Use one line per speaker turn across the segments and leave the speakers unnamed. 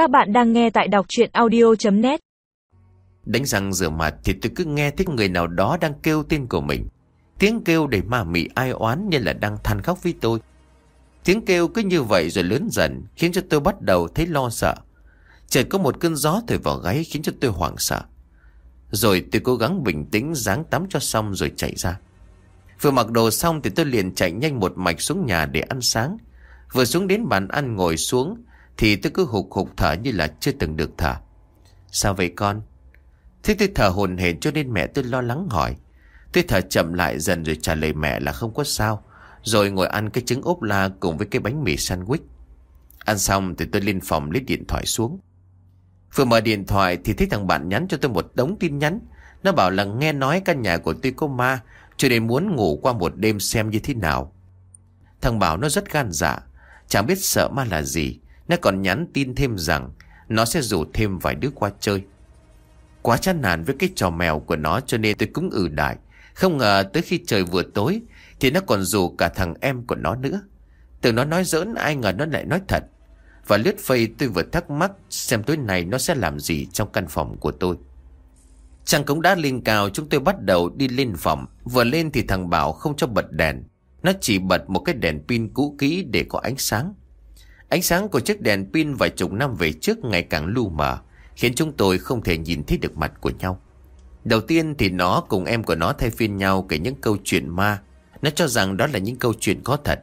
Các bạn đang nghe tại đọc chuyện audio.net
Đánh răng rửa mặt thì tôi cứ nghe thấy người nào đó đang kêu tên của mình. Tiếng kêu đầy ma mị ai oán như là đang than khóc với tôi. Tiếng kêu cứ như vậy rồi lớn dần, khiến cho tôi bắt đầu thấy lo sợ. Chợt có một cơn gió thổi vào gáy khiến cho tôi hoảng sợ. Rồi tôi cố gắng bình tĩnh dáng tắm cho xong rồi chạy ra. Vừa mặc đồ xong thì tôi liền chạy nhanh một mạch xuống nhà để ăn sáng. Vừa xuống đến bàn ăn ngồi xuống thì tôi cứ hụt hụt thở như là chưa từng được thở. Sao vậy con? Thế tôi thở hồn hển cho nên mẹ tôi lo lắng hỏi. Tôi thở chậm lại dần rồi trả lời mẹ là không có sao. Rồi ngồi ăn cái trứng ốp la cùng với cái bánh mì sandwich. Ăn xong thì tôi lên phòng lấy điện thoại xuống. Vừa mở điện thoại thì thấy thằng bạn nhắn cho tôi một đống tin nhắn. Nó bảo là nghe nói căn nhà của tôi có ma, cho nên muốn ngủ qua một đêm xem như thế nào. Thằng Bảo nó rất gan dạ. Chẳng biết sợ ma là gì. Nó còn nhắn tin thêm rằng nó sẽ rủ thêm vài đứa qua chơi. Quá chán nản với cái trò mèo của nó cho nên tôi cũng ử đại. Không ngờ tới khi trời vừa tối thì nó còn rủ cả thằng em của nó nữa. Từ nó nói giỡn, ai ngờ nó lại nói thật. Và lướt phây tôi vừa thắc mắc xem tối nay nó sẽ làm gì trong căn phòng của tôi. Trăng cũng đã lên cao chúng tôi bắt đầu đi lên phòng. Vừa lên thì thằng Bảo không cho bật đèn. Nó chỉ bật một cái đèn pin cũ kỹ để có ánh sáng. Ánh sáng của chiếc đèn pin vài chục năm về trước ngày càng lu mờ, khiến chúng tôi không thể nhìn thấy được mặt của nhau. Đầu tiên thì nó cùng em của nó thay phiên nhau kể những câu chuyện ma. Nó cho rằng đó là những câu chuyện có thật.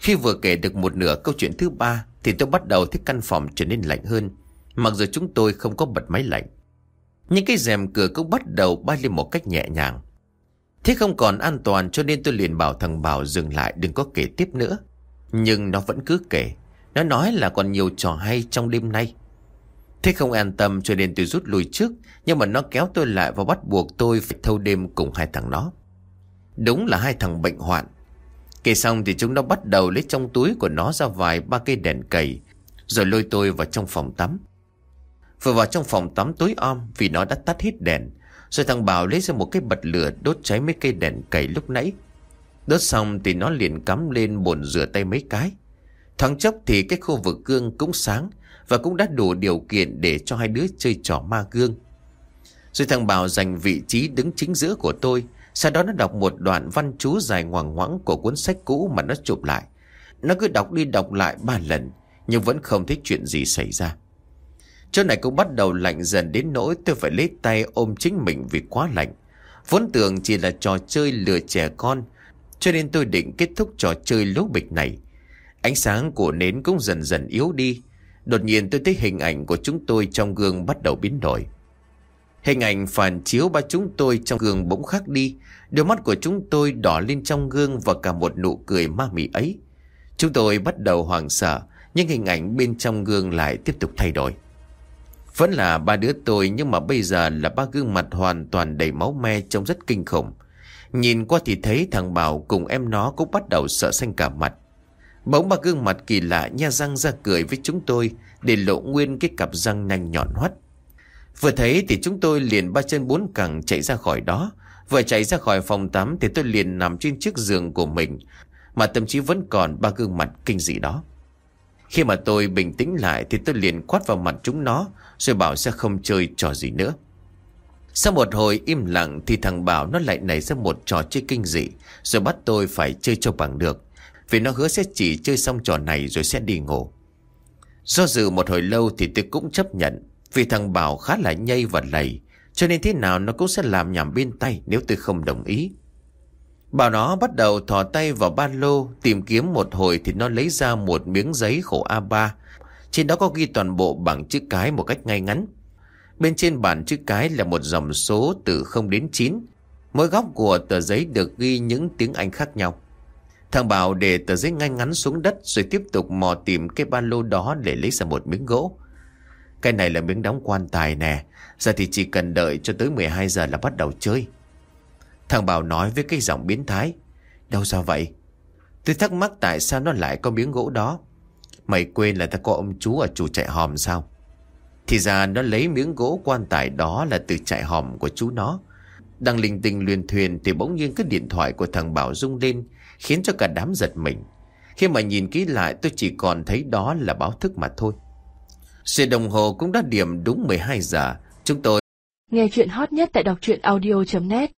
Khi vừa kể được một nửa câu chuyện thứ ba thì tôi bắt đầu thấy căn phòng trở nên lạnh hơn. Mặc dù chúng tôi không có bật máy lạnh. Những cái rèm cửa cũng bắt đầu bay lên một cách nhẹ nhàng. Thế không còn an toàn cho nên tôi liền bảo thằng Bảo dừng lại đừng có kể tiếp nữa. Nhưng nó vẫn cứ kể. Nó nói là còn nhiều trò hay trong đêm nay. Thế không an tâm cho nên tôi rút lui trước. Nhưng mà nó kéo tôi lại và bắt buộc tôi phải thâu đêm cùng hai thằng nó. Đúng là hai thằng bệnh hoạn. Kể xong thì chúng nó bắt đầu lấy trong túi của nó ra vài ba cây đèn cầy. Rồi lôi tôi vào trong phòng tắm. Vừa vào trong phòng tắm tối om vì nó đã tắt hết đèn. Rồi thằng Bảo lấy ra một cái bật lửa đốt cháy mấy cây đèn cầy lúc nãy. Đốt xong thì nó liền cắm lên bồn rửa tay mấy cái. Thoáng chốc thì cái khu vực gương cũng sáng và cũng đã đủ điều kiện để cho hai đứa chơi trò ma gương. Rồi thằng Bảo giành vị trí đứng chính giữa của tôi. Sau đó nó đọc một đoạn văn chú dài ngoằng ngoãng của cuốn sách cũ mà nó chụp lại. Nó cứ đọc đi đọc lại ba lần nhưng vẫn không thấy chuyện gì xảy ra. Chỗ này cũng bắt đầu lạnh dần đến nỗi tôi phải lấy tay ôm chính mình vì quá lạnh. Vốn tưởng chỉ là trò chơi lừa trẻ con, cho nên tôi định kết thúc trò chơi lố bịch này. Ánh sáng của nến cũng dần dần yếu đi. Đột nhiên tôi thấy hình ảnh của chúng tôi trong gương bắt đầu biến đổi. Hình ảnh phản chiếu ba chúng tôi trong gương bỗng khác đi. Đôi mắt của chúng tôi đỏ lên trong gương và cả một nụ cười ma mị ấy. Chúng tôi bắt đầu hoảng sợ, nhưng hình ảnh bên trong gương lại tiếp tục thay đổi. Vẫn là ba đứa tôi nhưng mà bây giờ là ba gương mặt hoàn toàn đầy máu me trông rất kinh khủng. Nhìn qua thì thấy thằng Bảo cùng em nó cũng bắt đầu sợ xanh cả mặt. Bỗng ba gương mặt kỳ lạ nha răng ra cười với chúng tôi để lộ nguyên cái cặp răng nanh nhọn hoắt. Vừa thấy thì chúng tôi liền ba chân bốn cẳng chạy ra khỏi đó. Vừa chạy ra khỏi phòng tắm thì tôi liền nằm trên chiếc giường của mình, mà thậm chí vẫn còn ba gương mặt kinh dị đó. Khi mà tôi bình tĩnh lại thì tôi liền quát vào mặt chúng nó, rồi bảo sẽ không chơi trò gì nữa. Sau một hồi im lặng thì thằng Bảo nó lại nảy ra một trò chơi kinh dị, rồi bắt tôi phải chơi cho bằng được. Vì nó hứa sẽ chỉ chơi xong trò này rồi sẽ đi ngủ. Do dự một hồi lâu thì tôi cũng chấp nhận, vì thằng Bảo khá là nhây và lầy, cho nên thế nào nó cũng sẽ làm nhảm bên tay nếu tôi không đồng ý. Bảo nó bắt đầu thò tay vào ba lô, tìm kiếm một hồi thì nó lấy ra một miếng giấy khổ A3 trên đó có ghi toàn bộ bằng chữ cái một cách ngay ngắn. Bên trên bản chữ cái là một dòng số từ 0 đến 9. Mỗi góc của tờ giấy được ghi những tiếng Anh khác nhau. Thằng Bảo để tờ giấy ngay ngắn xuống đất rồi tiếp tục mò tìm cái ba lô đó để lấy ra một miếng gỗ. Cái này là miếng đóng quan tài nè. Giờ thì chỉ cần đợi cho tới 12 giờ là bắt đầu chơi. Thằng Bảo nói với cái giọng biến thái. Đâu ra vậy? Tôi thắc mắc tại sao nó lại có miếng gỗ đó. Mày quên là ta có ông chú ở chủ trại hòm sao? Thì ra nó lấy miếng gỗ quan tài đó là từ trại hòm của chú nó. Đang linh tinh luyện thuyền thì bỗng nhiên cái điện thoại của thằng Bảo rung lên khiến cho cả đám giật mình. Khi mà nhìn kỹ lại, tôi chỉ còn thấy đó là báo thức mà thôi. Sự đồng hồ cũng đã điểm đúng 12 giờ. Chúng tôi
nghe chuyện hot nhất tại đọc truyện audio.net